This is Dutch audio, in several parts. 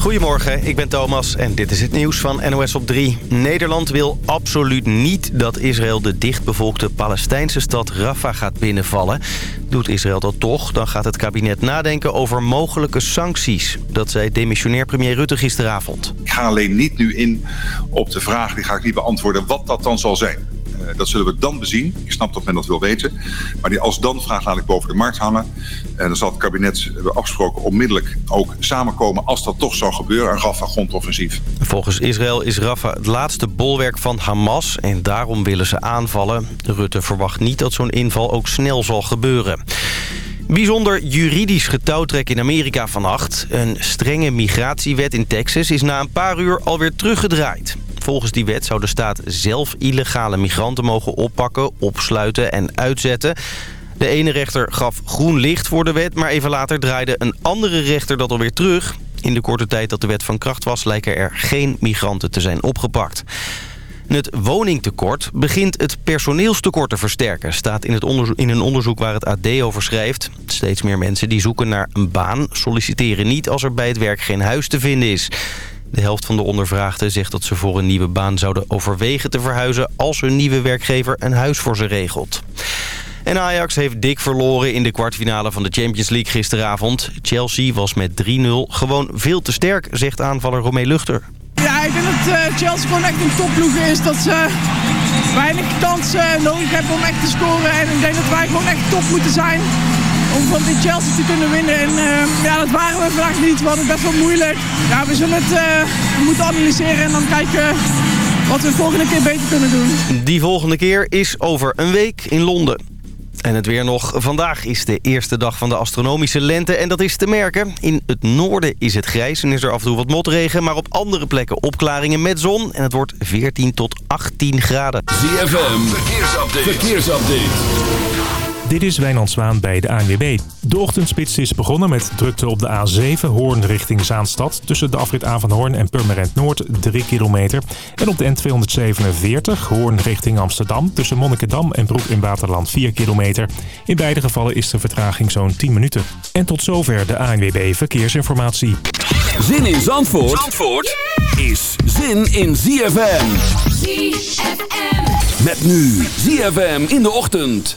Goedemorgen, ik ben Thomas en dit is het nieuws van NOS op 3. Nederland wil absoluut niet dat Israël de dichtbevolkte Palestijnse stad Rafah gaat binnenvallen. Doet Israël dat toch, dan gaat het kabinet nadenken over mogelijke sancties. Dat zei demissionair premier Rutte gisteravond. Ik ga alleen niet nu in op de vraag, die ga ik niet beantwoorden, wat dat dan zal zijn. Eh, dat zullen we dan bezien. Ik snap dat men dat wil weten. Maar die als dan vraag laat ik boven de markt hangen. En dan zal het kabinet, afgesproken, onmiddellijk ook samenkomen als dat toch zou gebeuren. Een Rafah-grondoffensief. Volgens Israël is Rafah het laatste bolwerk van Hamas en daarom willen ze aanvallen. Rutte verwacht niet dat zo'n inval ook snel zal gebeuren. Bijzonder juridisch getouwtrek in Amerika vannacht. Een strenge migratiewet in Texas is na een paar uur alweer teruggedraaid. Volgens die wet zou de staat zelf illegale migranten mogen oppakken, opsluiten en uitzetten. De ene rechter gaf groen licht voor de wet, maar even later draaide een andere rechter dat alweer terug. In de korte tijd dat de wet van kracht was, lijken er geen migranten te zijn opgepakt. Het woningtekort begint het personeelstekort te versterken... staat in, het in een onderzoek waar het AD over schrijft. Steeds meer mensen die zoeken naar een baan solliciteren niet... als er bij het werk geen huis te vinden is. De helft van de ondervraagden zegt dat ze voor een nieuwe baan zouden overwegen te verhuizen... als hun nieuwe werkgever een huis voor ze regelt. En Ajax heeft dik verloren in de kwartfinale van de Champions League gisteravond. Chelsea was met 3-0 gewoon veel te sterk, zegt aanvaller Romee Luchter. Ja, ik denk dat uh, Chelsea gewoon echt een topploeg is. Dat ze weinig kansen nodig hebben om echt te scoren. En ik denk dat wij gewoon echt top moeten zijn om van die Chelsea te kunnen winnen. En uh, ja, dat waren we vandaag niet. We hadden het best wel moeilijk. Ja, we zullen het uh, moeten analyseren en dan kijken wat we de volgende keer beter kunnen doen. Die volgende keer is over een week in Londen. En het weer nog. Vandaag is de eerste dag van de astronomische lente en dat is te merken. In het noorden is het grijs en is er af en toe wat motregen... maar op andere plekken opklaringen met zon en het wordt 14 tot 18 graden. ZFM, verkeersupdate. verkeersupdate. Dit is Wijnand Zwaan bij de ANWB. De ochtendspits is begonnen met drukte op de A7 Hoorn richting Zaanstad... tussen de afrit Avanhoorn en Purmerend Noord 3 kilometer. En op de N247 Hoorn richting Amsterdam... tussen Monnikendam en Broek in Waterland 4 kilometer. In beide gevallen is de vertraging zo'n 10 minuten. En tot zover de ANWB Verkeersinformatie. Zin in Zandvoort, Zandvoort is zin in ZFM. ZFM. Met nu ZFM in de ochtend.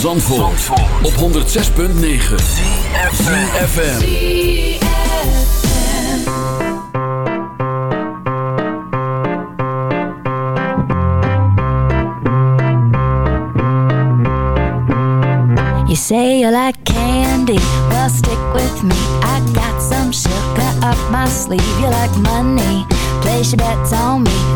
Van Zandvoort, op 106.9 CFFM You say you like candy, well stick with me. I got some sugar up my sleeve. You like money, place your bets on me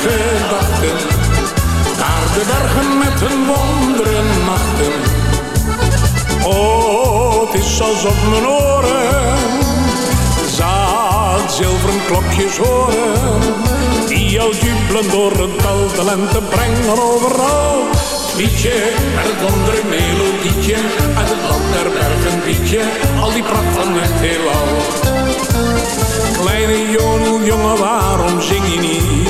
Gedachten. Naar de bergen met hun wonderen machten. Oh, het is alsof mijn oren zaad zilveren klokjes horen. Die al jubelen door het dal de lente brengen overal. Liedje met het wondere melodietje, uit het land der bergen liedje, al die pracht van het heelal. Kleine jongen, waarom zing je niet?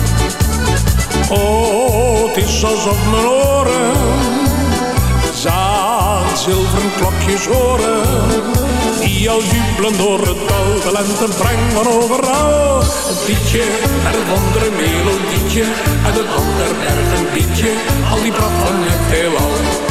Oh, het is alsof mijn oren zaad zilveren klokjes horen. Die al jubelen door het dal, de brengen overal. Het liedje met het wondere melodietje, uit het ander bergen liedje, al die pracht van het heelal.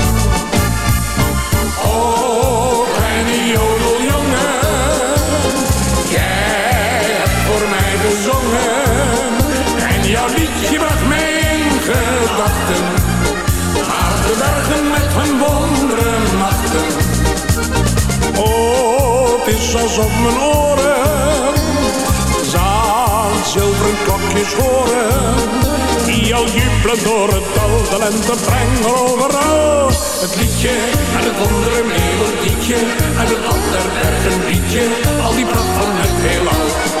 Oh, het is alsof mijn oren zaad zilveren klokjes horen. Die al jubelen door het dal, de lente brengen overal. Het liedje en het andere een liedje en het ander berg een liedje. Al die pracht van het heelal.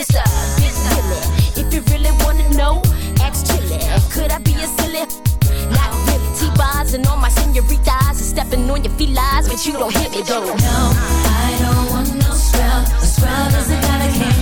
If you really wanna know, ask Chili. Could I be a silly? Not. T-bars and all my senoritas and stepping on your felines, but you don't hit me though. No, I don't want no scrub. A scrub doesn't gotta care.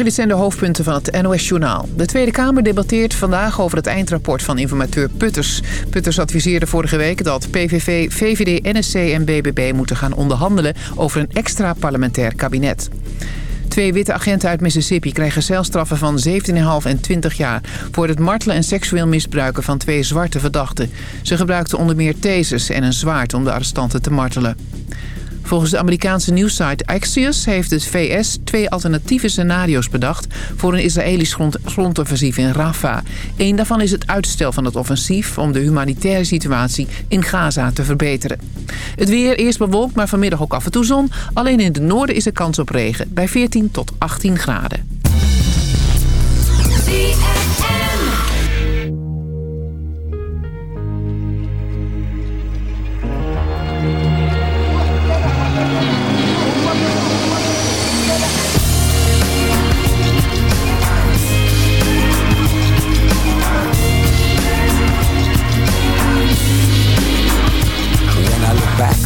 Goedemorgen, dit zijn de hoofdpunten van het NOS-journaal. De Tweede Kamer debatteert vandaag over het eindrapport van informateur Putters. Putters adviseerde vorige week dat PVV, VVD, NSC en BBB moeten gaan onderhandelen... over een extra parlementair kabinet. Twee witte agenten uit Mississippi krijgen celstraffen van 17,5 en 20 jaar... voor het martelen en seksueel misbruiken van twee zwarte verdachten. Ze gebruikten onder meer tasers en een zwaard om de arrestanten te martelen. Volgens de Amerikaanse nieuwssite Axios heeft de VS twee alternatieve scenario's bedacht... voor een Israëlisch grond grondoffensief in Rafah. Eén daarvan is het uitstel van het offensief... om de humanitaire situatie in Gaza te verbeteren. Het weer eerst bewolkt, maar vanmiddag ook af en toe zon. Alleen in het noorden is er kans op regen, bij 14 tot 18 graden.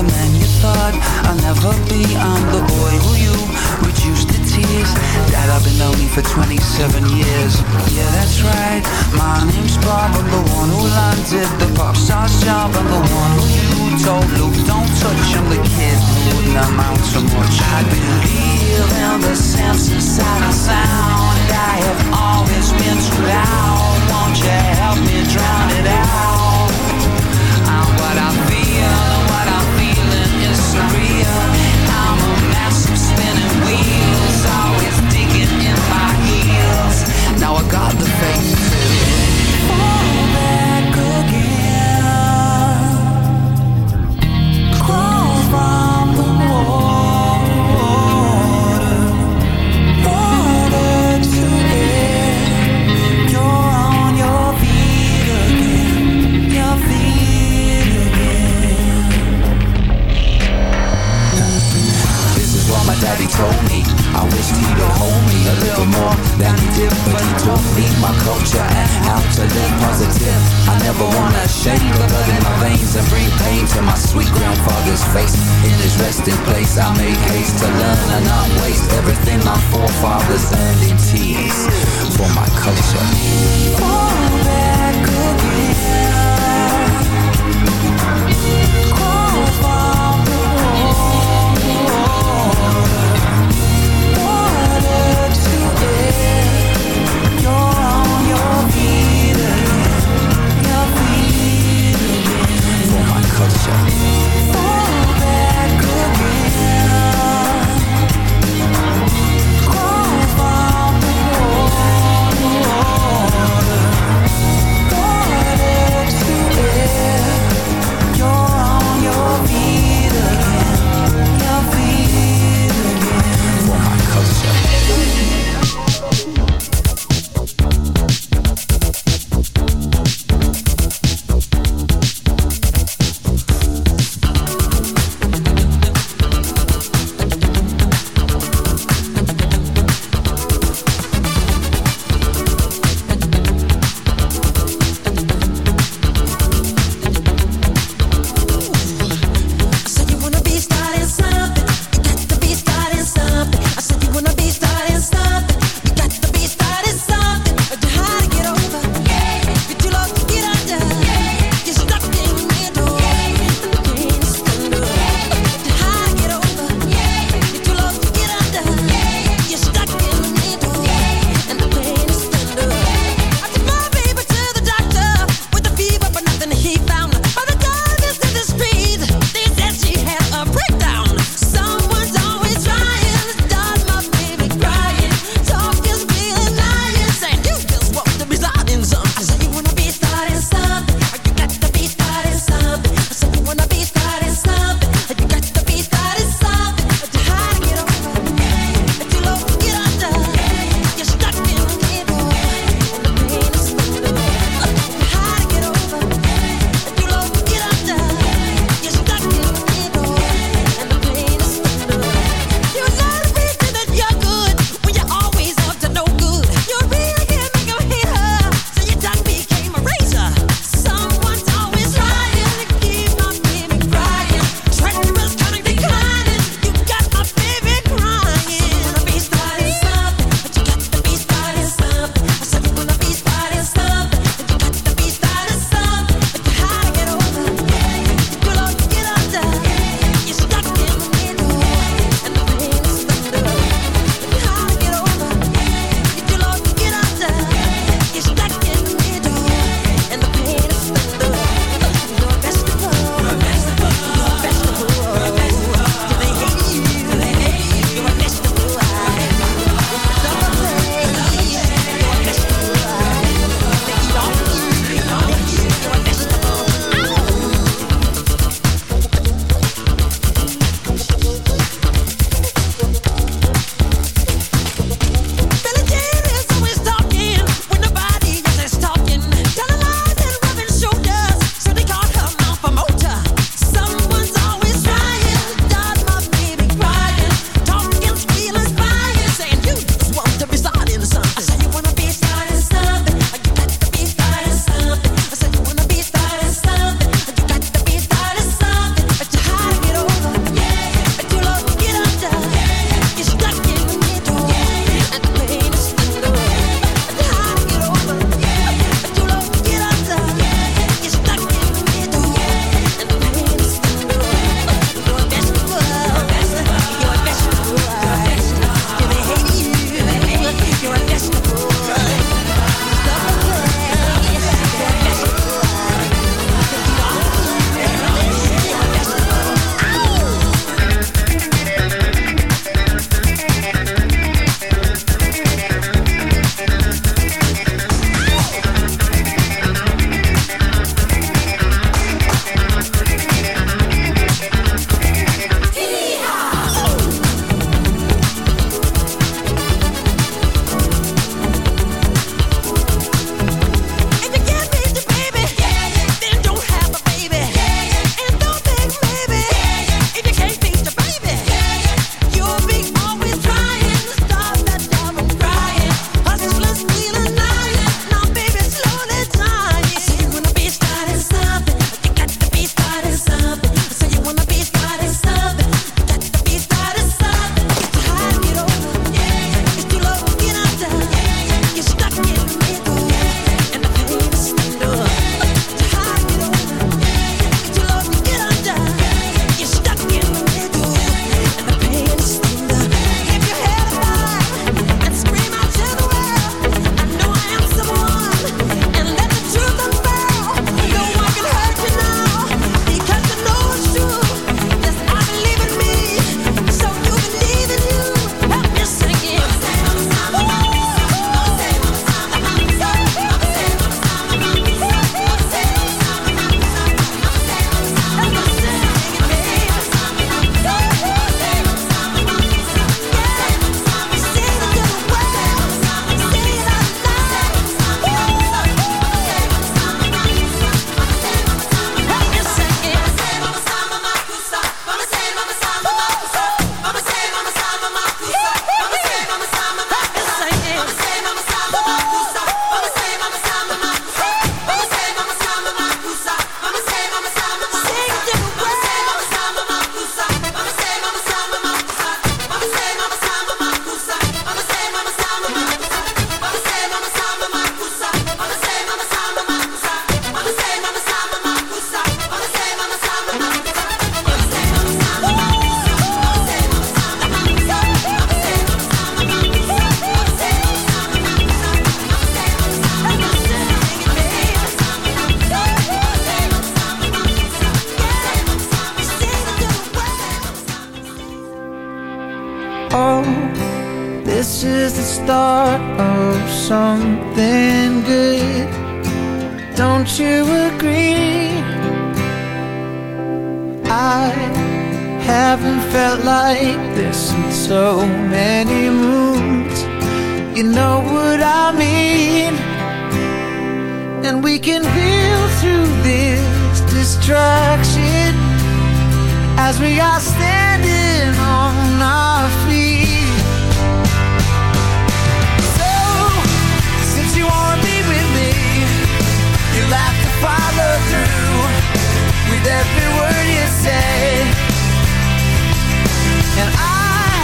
The man you thought I'll never be. I'm the boy who you reduced to tears. Dad, I've been lonely for 27 years. Yeah, that's right. My name's Bob. I'm the one who landed the pop star's job. I'm the one who you told Luke, don't touch. I'm the kid wouldn't amount to much. I believe in the sense inside of sound. I have always been too loud. Something good. Don't you agree? I haven't felt like this in so many moons. You know what I mean? And we can build through this distraction as we are standing on our feet. Every word you say. And I,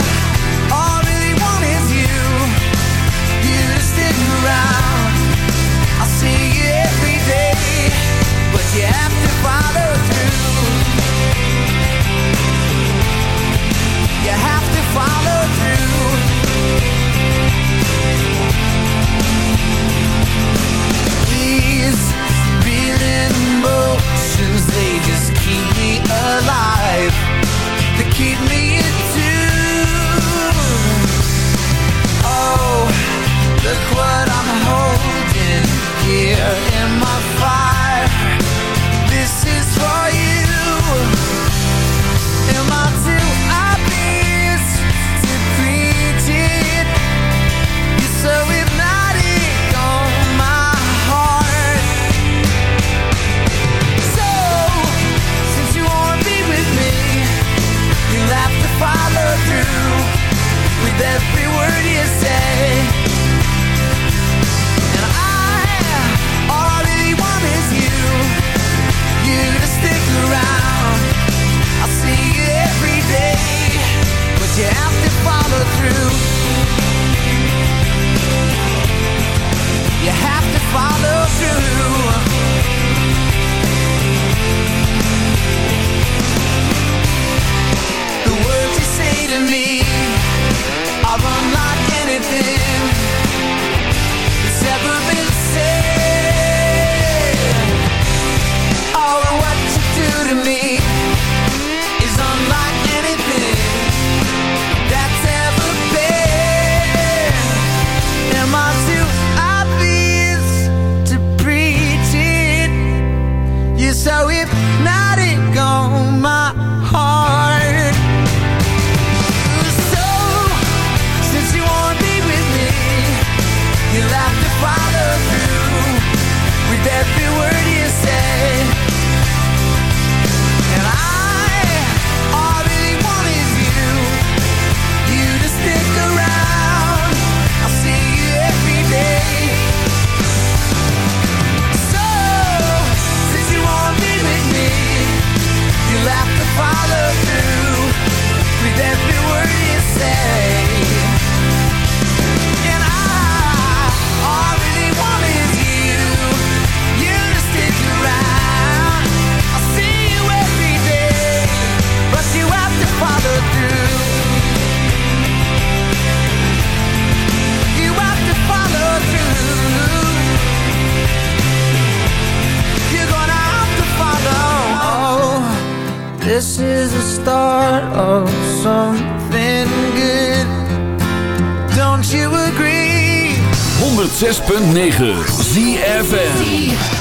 all I really want is you, you to stick around. I'll see you every day, but you have to follow through. You have to follow every word you say. Me are unlike anything that's ever been said. Oh, what you do to me is unlike anything that's ever been. Am I too obvious to preach it? You're so hypnotic This is the start of something good. Don't you agree? 106.9 ZFN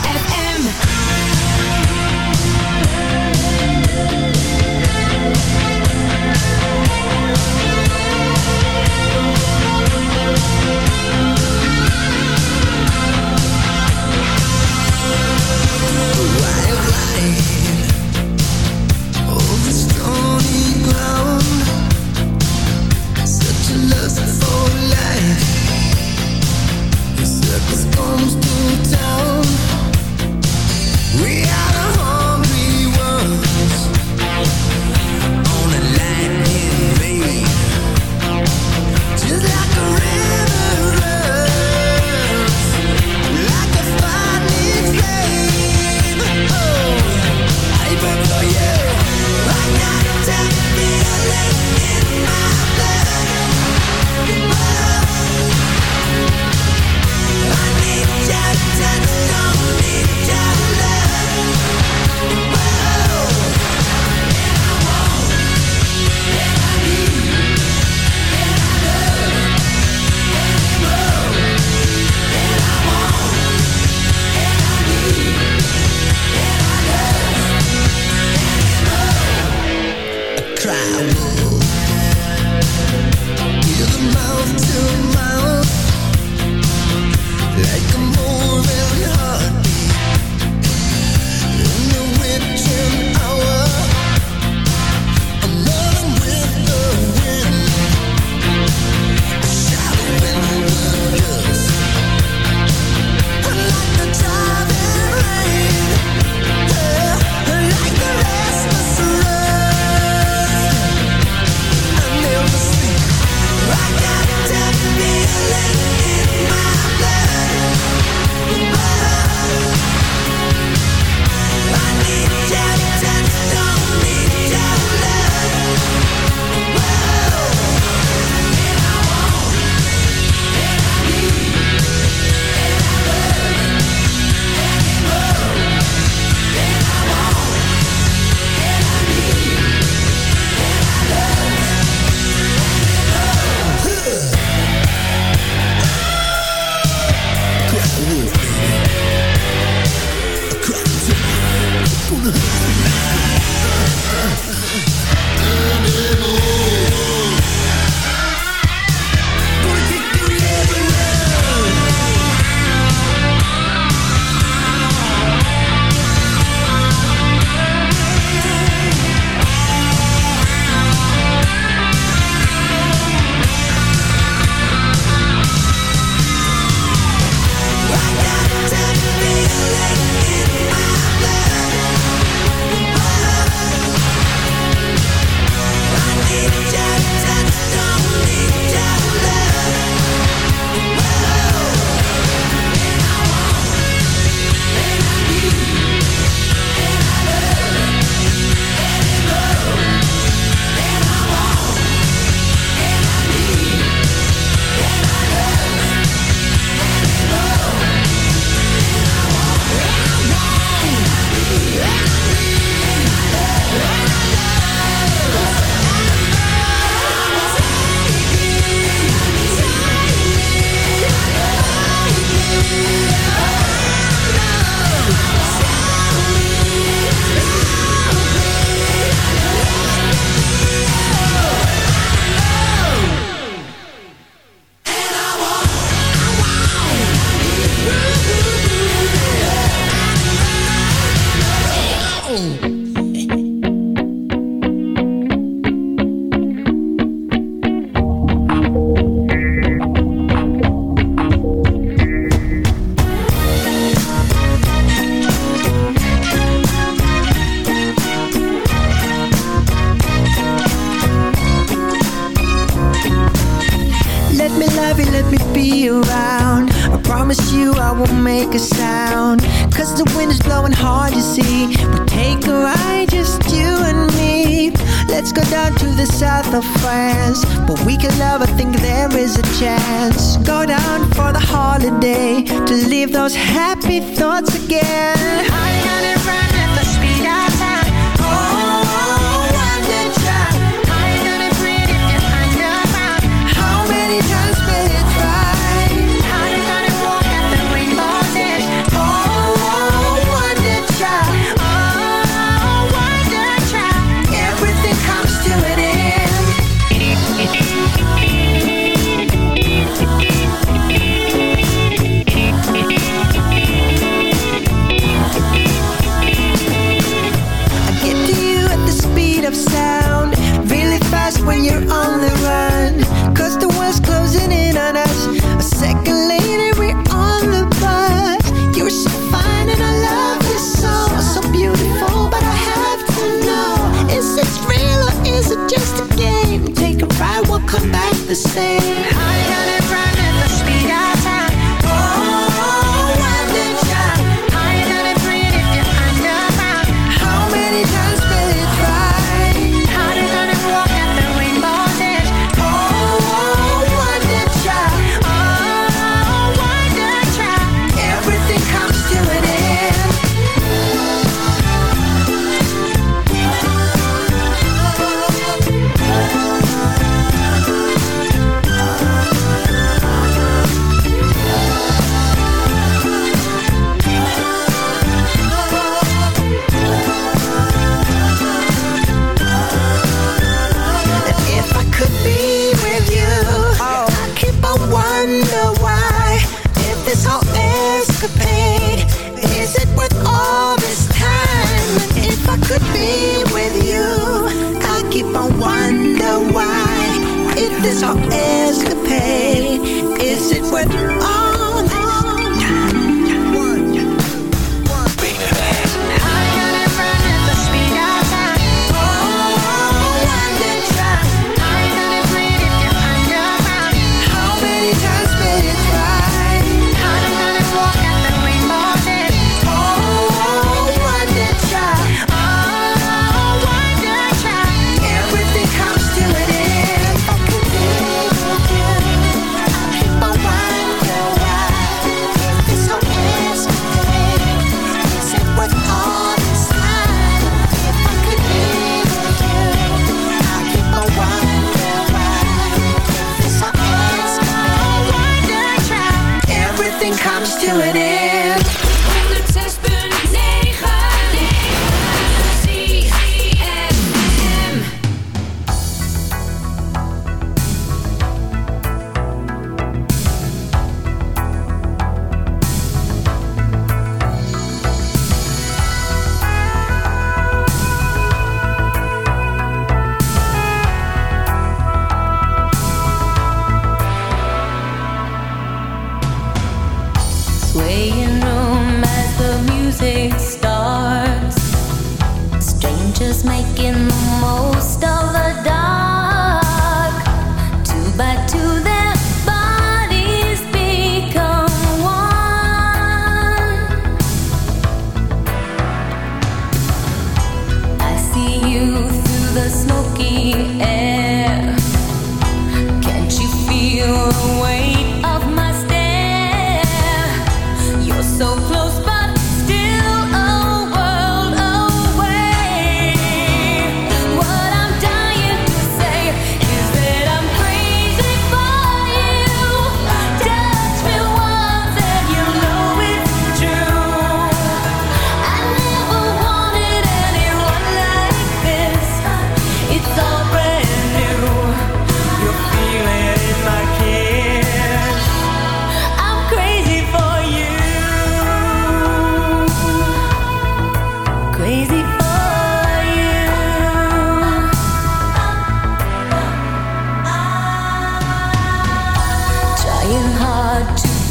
the same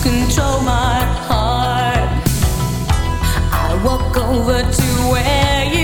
control my heart. I walk over to where you